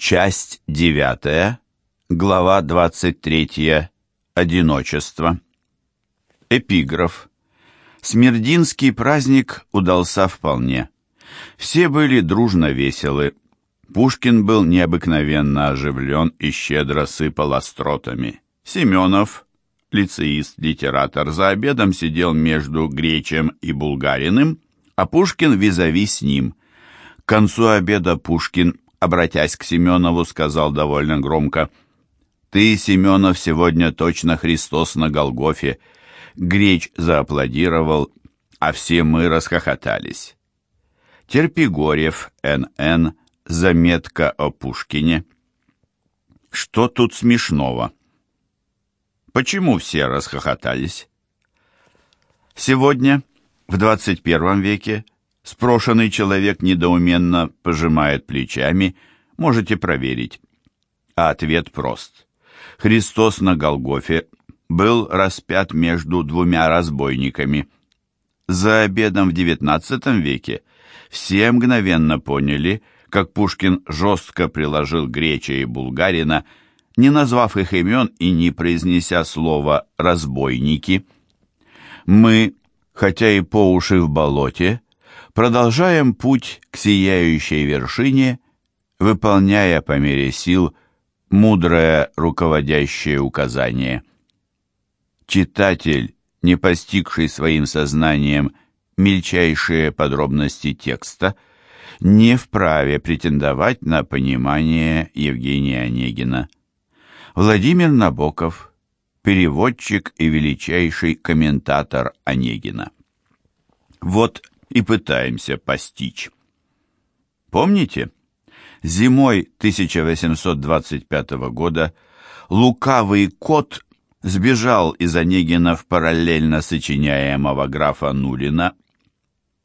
Часть девятая, глава двадцать третья. Одиночество. Эпиграф. Смердинский праздник удался вполне. Все были дружно веселы. Пушкин был необыкновенно оживлен и щедро сыпал остротами. Семенов, лицеист, литератор, за обедом сидел между Гречем и Булгариным, а Пушкин визави с ним. К концу обеда Пушкин обратясь к Семенову, сказал довольно громко, «Ты, Семенов, сегодня точно Христос на Голгофе». Греч зааплодировал, а все мы расхохотались. Терпигорев, Н.Н., заметка о Пушкине. Что тут смешного? Почему все расхохотались? Сегодня, в 21 веке, Спрошенный человек недоуменно пожимает плечами, можете проверить. А ответ прост. Христос на Голгофе был распят между двумя разбойниками. За обедом в XIX веке все мгновенно поняли, как Пушкин жестко приложил Греча и Булгарина, не назвав их имен и не произнеся слово «разбойники». Мы, хотя и по уши в болоте, Продолжаем путь к сияющей вершине, выполняя по мере сил мудрое руководящее указание. Читатель, не постигший своим сознанием мельчайшие подробности текста, не вправе претендовать на понимание Евгения Онегина. Владимир Набоков, переводчик и величайший комментатор Онегина. Вот и пытаемся постичь. Помните? Зимой 1825 года лукавый кот сбежал из Онегина в параллельно сочиняемого графа Нулина,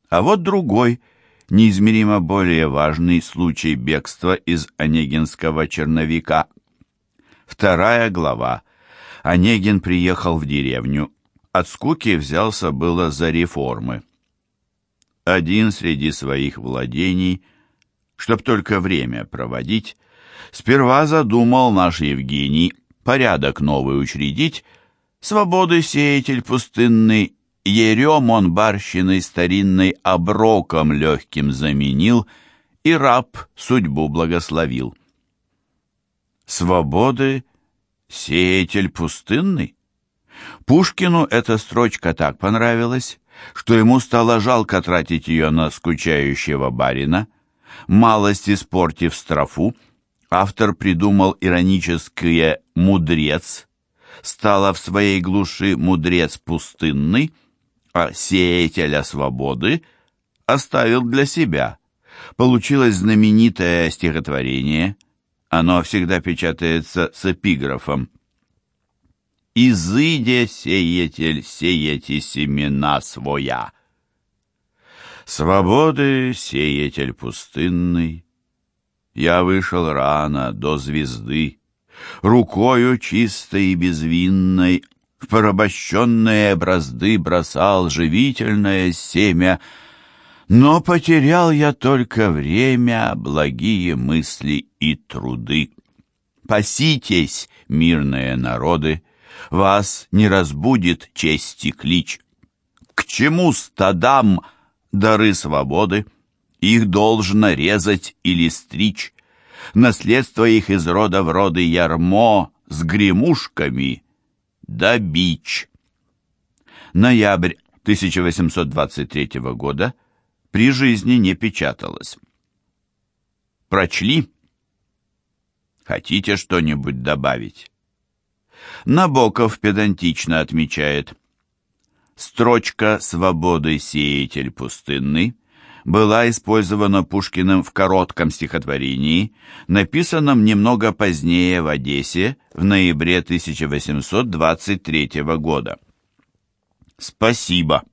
а вот другой, неизмеримо более важный случай бегства из Онегинского черновика. Вторая глава. Онегин приехал в деревню. От скуки взялся было за реформы один среди своих владений, чтоб только время проводить, сперва задумал наш Евгений порядок новый учредить, свободы сеятель пустынный, ерем он барщиной старинной оброком легким заменил, и раб судьбу благословил. Свободы сеятель пустынный? Пушкину эта строчка так понравилась, что ему стало жалко тратить ее на скучающего барина. Малость испортив строфу, автор придумал ироническое «мудрец», стало в своей глуши «мудрец пустынный», а «сеятеля свободы» оставил для себя. Получилось знаменитое стихотворение. Оно всегда печатается с эпиграфом изыде сеятель сеяти семена своя. Свободы сеятель пустынный, я вышел рано до звезды, рукою чистой и безвинной в порабощенные бразды бросал живительное семя, но потерял я только время, благие мысли и труды. Паситесь, мирные народы, вас не разбудит чести клич. К чему стадам дары свободы? Их должно резать или стричь. Наследство их из рода в роды ярмо с гремушками да бич. Ноябрь 1823 года при жизни не печаталось. Прочли? Хотите что-нибудь добавить? Набоков педантично отмечает. Строчка «Свободы сеятель пустынный» была использована Пушкиным в коротком стихотворении, написанном немного позднее в Одессе в ноябре 1823 года. «Спасибо».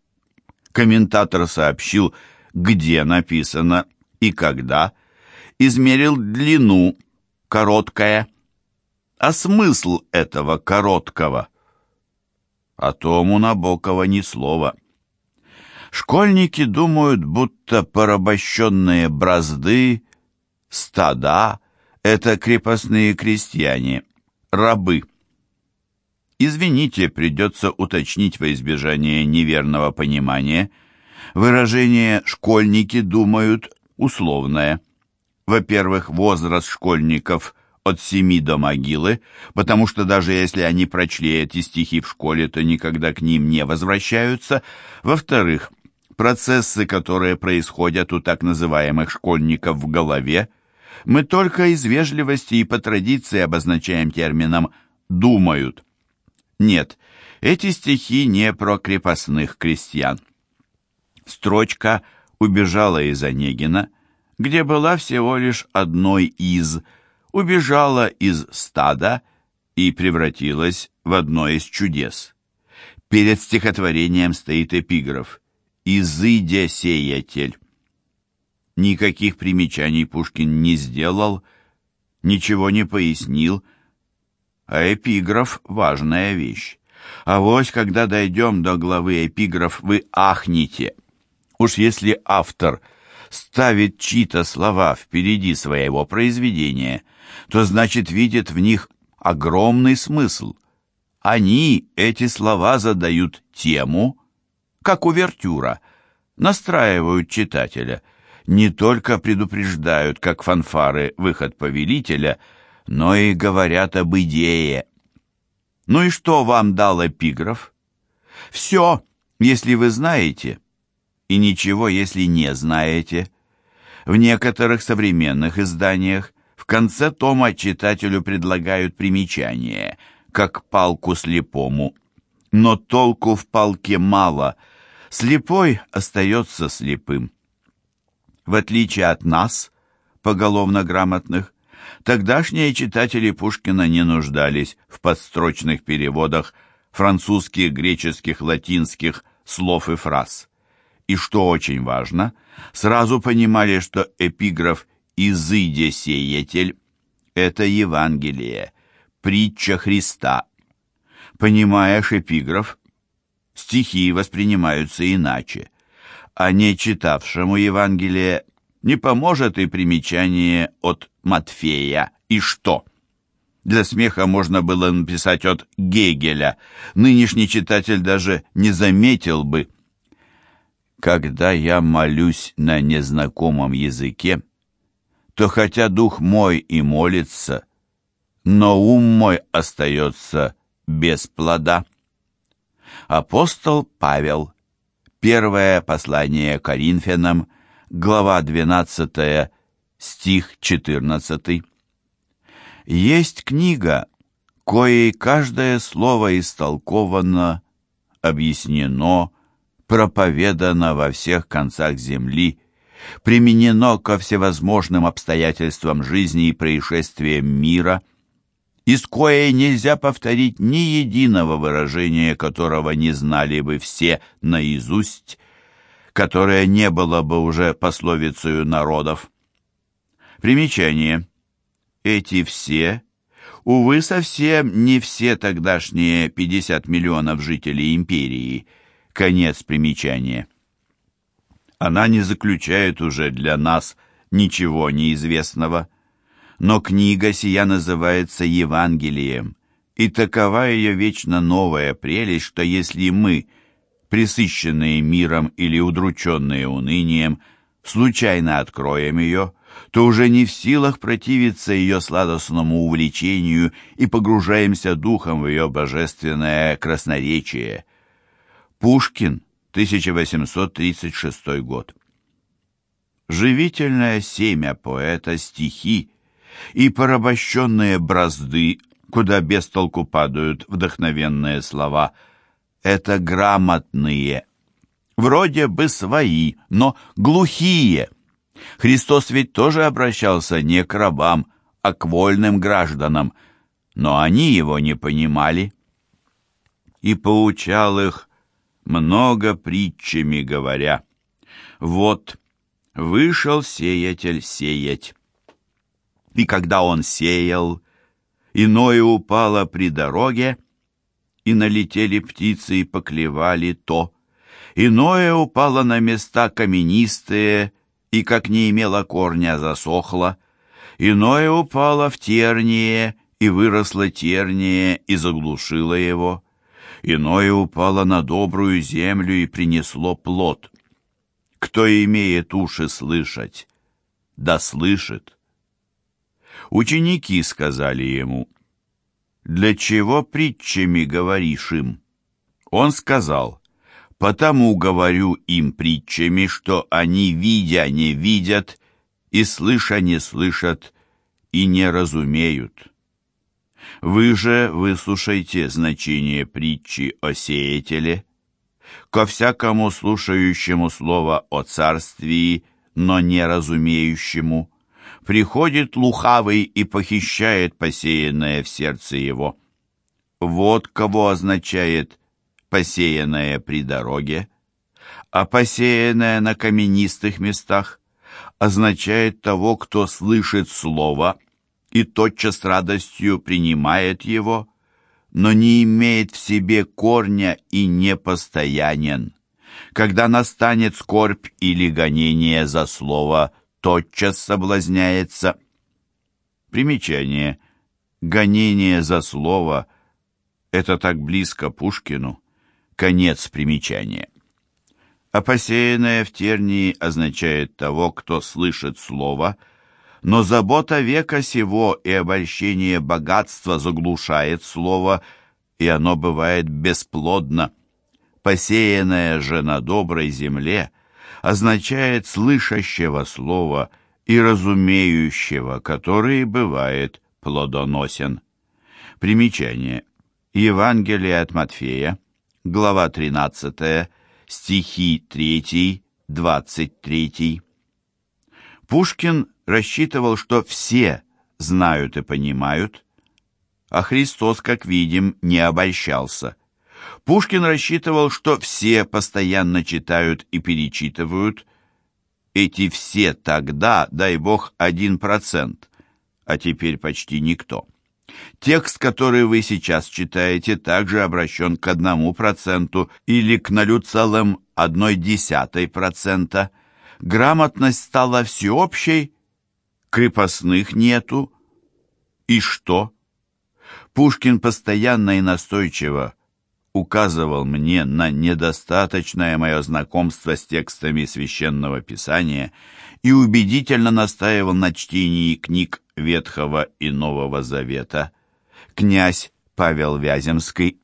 Комментатор сообщил, где написано и когда, измерил длину, короткая, а смысл этого короткого? О том у Набокова ни слова. Школьники думают, будто порабощенные бразды, стада Это крепостные крестьяне, рабы. Извините, придется уточнить во избежание неверного понимания. Выражение «школьники» думают условное. Во-первых, возраст школьников от семи до могилы, потому что даже если они прочли эти стихи в школе, то никогда к ним не возвращаются. Во-вторых, процессы, которые происходят у так называемых школьников в голове, мы только из вежливости и по традиции обозначаем термином «думают». Нет, эти стихи не про крепостных крестьян. Строчка убежала из Онегина, где была всего лишь одной из, убежала из стада и превратилась в одно из чудес. Перед стихотворением стоит эпиграф «Изыдя сеятель». Никаких примечаний Пушкин не сделал, ничего не пояснил, а эпиграф — важная вещь. А вось, когда дойдем до главы эпиграф, вы ахнете. Уж если автор ставит чьи-то слова впереди своего произведения, то значит видит в них огромный смысл. Они, эти слова, задают тему, как увертюра, настраивают читателя, не только предупреждают, как фанфары, выход повелителя — но и говорят об идее. Ну и что вам дал эпиграф? Все, если вы знаете, и ничего, если не знаете. В некоторых современных изданиях в конце тома читателю предлагают примечание, как палку слепому. Но толку в палке мало, слепой остается слепым. В отличие от нас, поголовно грамотных, Тогдашние читатели Пушкина не нуждались в подстрочных переводах французских, греческих, латинских слов и фраз. И что очень важно, сразу понимали, что эпиграф «Изыде сеятель» — это Евангелие, притча Христа. Понимаешь эпиграф, стихи воспринимаются иначе, а не читавшему Евангелие не поможет и примечание от Матфея. И что? Для смеха можно было написать от Гегеля. Нынешний читатель даже не заметил бы. Когда я молюсь на незнакомом языке, то хотя дух мой и молится, но ум мой остается без плода. Апостол Павел. Первое послание Коринфянам, глава 12, стих 14. Есть книга, коей каждое слово истолковано, объяснено, проповедано во всех концах земли, применено ко всевозможным обстоятельствам жизни и происшествиям мира, из коей нельзя повторить ни единого выражения, которого не знали бы все наизусть, которое не было бы уже пословицею народов. Примечание. Эти все, увы, совсем не все тогдашние 50 миллионов жителей империи. Конец примечания. Она не заключает уже для нас ничего неизвестного, но книга сия называется Евангелием, и такова ее вечно новая прелесть, что если мы, присыщенные миром или удрученные унынием, случайно откроем ее, то уже не в силах противиться ее сладостному увлечению и погружаемся духом в ее божественное красноречие. Пушкин, 1836 год. Живительное семя поэта, стихи и порабощенные бразды, куда без толку падают вдохновенные слова, это грамотные, вроде бы свои, но глухие – Христос ведь тоже обращался не к рабам, а к вольным гражданам, но они его не понимали. И поучал их, много притчами говоря. Вот, вышел сеятель сеять. И когда он сеял, иное упало при дороге, и налетели птицы и поклевали то. Иное упало на места каменистые, и, как не имела корня, засохла. Иное упало в терние, и выросло терние, и заглушило его. Иное упало на добрую землю и принесло плод. Кто имеет уши слышать, да слышит. Ученики сказали ему, «Для чего притчами говоришь им?» Он сказал, «Потому говорю им притчами, что они, видя, не видят, и слыша, не слышат, и не разумеют». Вы же выслушайте значение притчи о сеятеле. Ко всякому слушающему слово о царствии, но не разумеющему, приходит лухавый и похищает посеянное в сердце его. Вот кого означает посеянное при дороге, а посеянное на каменистых местах означает того, кто слышит слово и тотчас радостью принимает его, но не имеет в себе корня и непостоянен. Когда настанет скорбь или гонение за слово, тотчас соблазняется. Примечание. Гонение за слово — это так близко Пушкину. Конец примечания. А в тернии означает того, кто слышит слово, но забота века сего и обольщение богатства заглушает слово, и оно бывает бесплодно. Посеянное же на доброй земле — означает слышащего слова и разумеющего, который бывает плодоносен. Примечание. Евангелие от Матфея, глава 13, стихи 3, 23. Пушкин рассчитывал, что все знают и понимают, а Христос, как видим, не обольщался – Пушкин рассчитывал, что все постоянно читают и перечитывают. Эти все тогда, дай бог, один процент, а теперь почти никто. Текст, который вы сейчас читаете, также обращен к одному проценту или к нулю целым одной десятой процента. Грамотность стала всеобщей, крепостных нету. И что? Пушкин постоянно и настойчиво указывал мне на недостаточное мое знакомство с текстами священного писания и убедительно настаивал на чтении книг Ветхого и Нового Завета. Князь Павел Вяземский.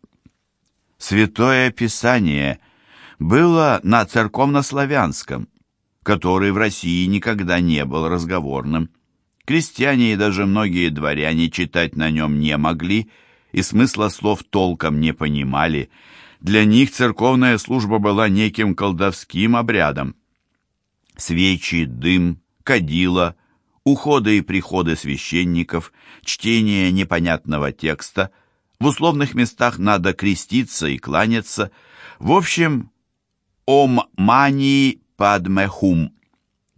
Святое Писание было на церковнославянском, который в России никогда не был разговорным. Крестьяне и даже многие дворяне читать на нем не могли – и смысла слов толком не понимали. Для них церковная служба была неким колдовским обрядом. Свечи, дым, кадила, уходы и приходы священников, чтение непонятного текста, в условных местах надо креститься и кланяться. В общем, ом мани падмехум.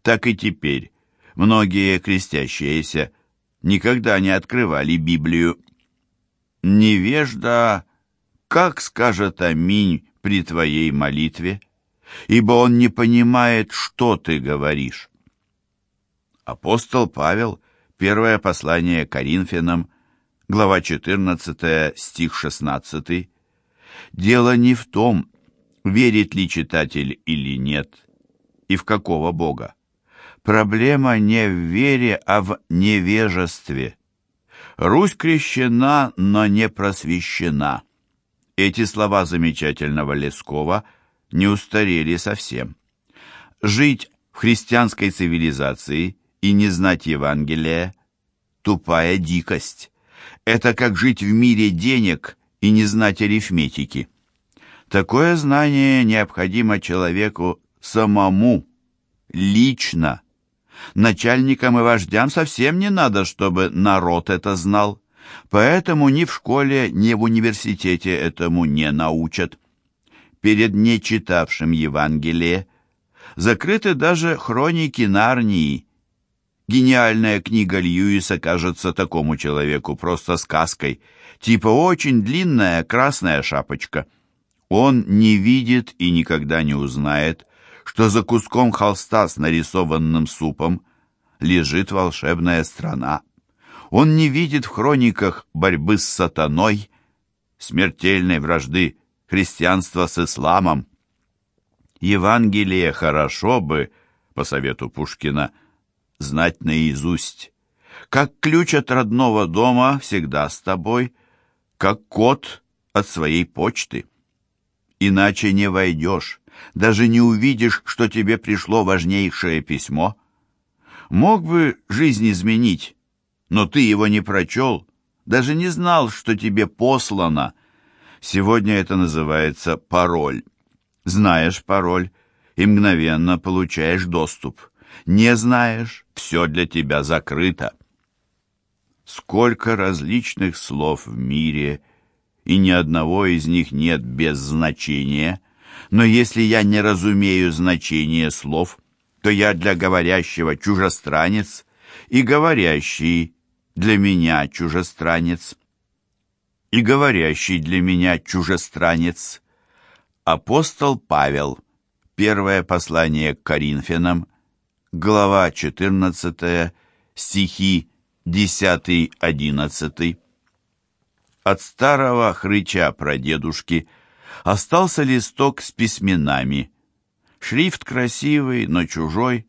Так и теперь многие крестящиеся никогда не открывали Библию невежда, как скажет аминь при твоей молитве, ибо он не понимает, что ты говоришь. Апостол Павел, первое послание Коринфянам, глава 14, стих 16. Дело не в том, верит ли читатель или нет, и в какого Бога. Проблема не в вере, а в невежестве. Русь крещена, но не просвещена. Эти слова замечательного Лескова не устарели совсем. Жить в христианской цивилизации и не знать Евангелия – тупая дикость. Это как жить в мире денег и не знать арифметики. Такое знание необходимо человеку самому, лично – Начальникам и вождям совсем не надо, чтобы народ это знал. Поэтому ни в школе, ни в университете этому не научат. Перед нечитавшим Евангелие закрыты даже хроники Нарнии. Гениальная книга Льюиса кажется такому человеку просто сказкой, типа очень длинная красная шапочка. Он не видит и никогда не узнает, что за куском холста с нарисованным супом лежит волшебная страна. Он не видит в хрониках борьбы с сатаной, смертельной вражды христианства с исламом. Евангелие хорошо бы, по совету Пушкина, знать наизусть. Как ключ от родного дома всегда с тобой, как код от своей почты. Иначе не войдешь, даже не увидишь, что тебе пришло важнейшее письмо. Мог бы жизнь изменить, но ты его не прочел, даже не знал, что тебе послано. Сегодня это называется пароль. Знаешь пароль и мгновенно получаешь доступ. Не знаешь, все для тебя закрыто. Сколько различных слов в мире, и ни одного из них нет без значения. Но если я не разумею значение слов, то я для говорящего чужестранец, и говорящий для меня чужестранец, и говорящий для меня чужестранец. Апостол Павел. Первое послание к Коринфянам, глава 14, стихи 10-11. От старого хрыча прадедушки остался листок с письменами. Шрифт красивый, но чужой.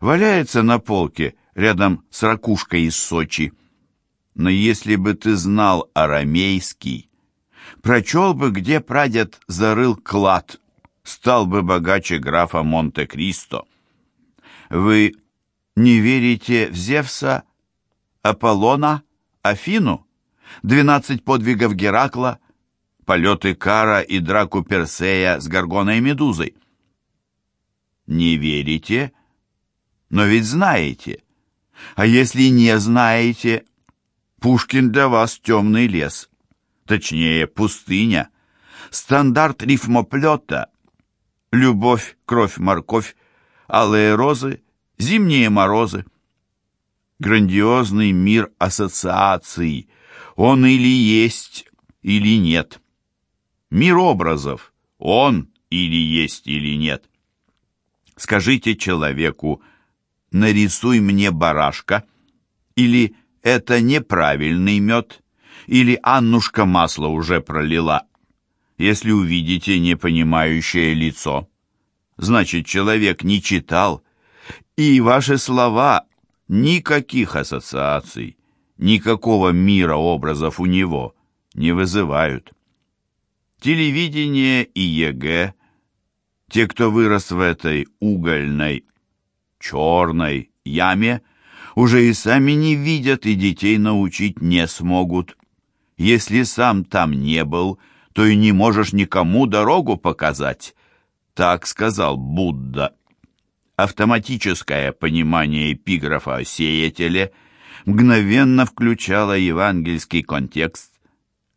Валяется на полке рядом с ракушкой из Сочи. Но если бы ты знал арамейский, прочел бы, где прадед зарыл клад, стал бы богаче графа Монте-Кристо. Вы не верите в Зевса, Аполлона, Афину, двенадцать подвигов Геракла, полеты Кара и драку Персея с Горгоной и Медузой? Не верите, но ведь знаете. А если не знаете, Пушкин для вас темный лес, точнее пустыня, стандарт рифмоплета, любовь, кровь, морковь, алые розы, зимние морозы. Грандиозный мир ассоциаций, он или есть, или нет. Мир образов, он или есть, или нет. Скажите человеку, нарисуй мне барашка, или это неправильный мед, или Аннушка масло уже пролила. Если увидите непонимающее лицо, значит, человек не читал, и ваши слова никаких ассоциаций, никакого мира образов у него не вызывают. Телевидение и ЕГЭ, те, кто вырос в этой угольной, черной яме, уже и сами не видят и детей научить не смогут. Если сам там не был, то и не можешь никому дорогу показать. Так сказал Будда. Автоматическое понимание эпиграфа о сеятеле мгновенно включало евангельский контекст,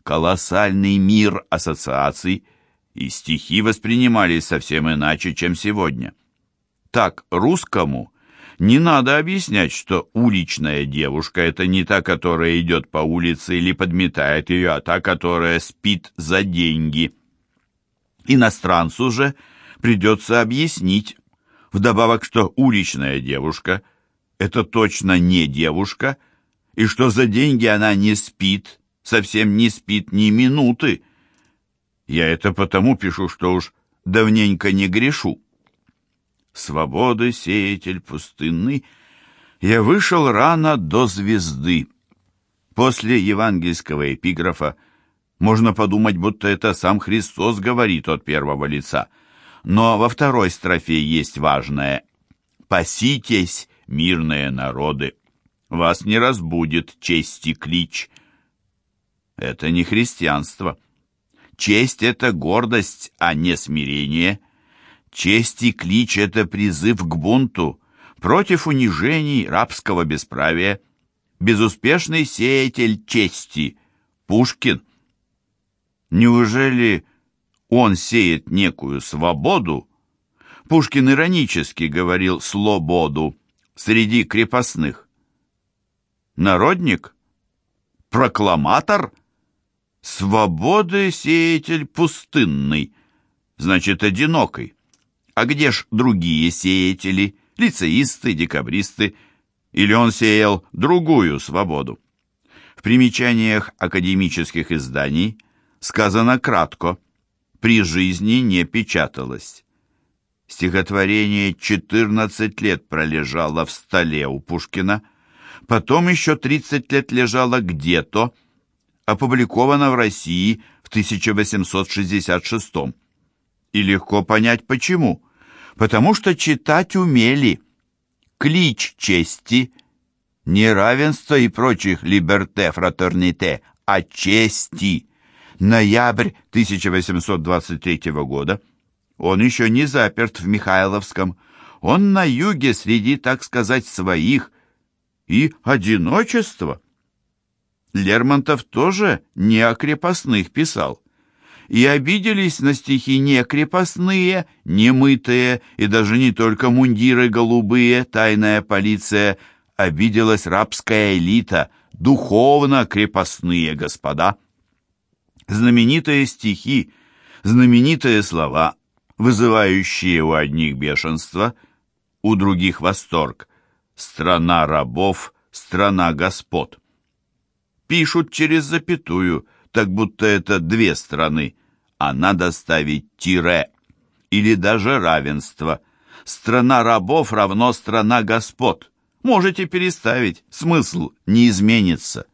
колоссальный мир ассоциаций, и стихи воспринимались совсем иначе, чем сегодня. Так русскому не надо объяснять, что уличная девушка – это не та, которая идет по улице или подметает ее, а та, которая спит за деньги. Иностранцу же – придется объяснить, вдобавок, что уличная девушка – это точно не девушка, и что за деньги она не спит, совсем не спит ни минуты. Я это потому пишу, что уж давненько не грешу. Свободы, сеятель пустынный, я вышел рано до звезды. После евангельского эпиграфа можно подумать, будто это сам Христос говорит от первого лица – но во второй строфе есть важное «Паситесь, мирные народы, вас не разбудит чести клич». Это не христианство. Честь — это гордость, а не смирение. Честь и клич — это призыв к бунту, против унижений, рабского бесправия. Безуспешный сеятель чести — Пушкин. Неужели он сеет некую свободу, Пушкин иронически говорил «слободу» среди крепостных. Народник? Прокламатор? Свободы сеятель пустынный, значит, одинокий. А где ж другие сеятели, лицеисты, декабристы, Или он сеял другую свободу? В примечаниях академических изданий сказано кратко «при жизни не печаталось». Стихотворение 14 лет пролежало в столе у Пушкина, потом еще 30 лет лежало где-то, опубликовано в России в 1866 И легко понять почему. Потому что читать умели. Клич чести, неравенство и прочих либерте, фратерните, а чести. Ноябрь 1823 года. Он еще не заперт в Михайловском. Он на юге среди, так сказать, своих. И одиночество. Лермонтов тоже не о крепостных писал. И обиделись на стихи не крепостные, не мытые, и даже не только мундиры голубые, тайная полиция. Обиделась рабская элита, духовно крепостные господа. Знаменитые стихи, знаменитые слова, вызывающие у одних бешенство, у других восторг. «Страна рабов, страна господ» пишут через запятую, так будто это две страны, а надо ставить тире или даже равенство. Страна рабов равно страна господ. Можете переставить, смысл не изменится.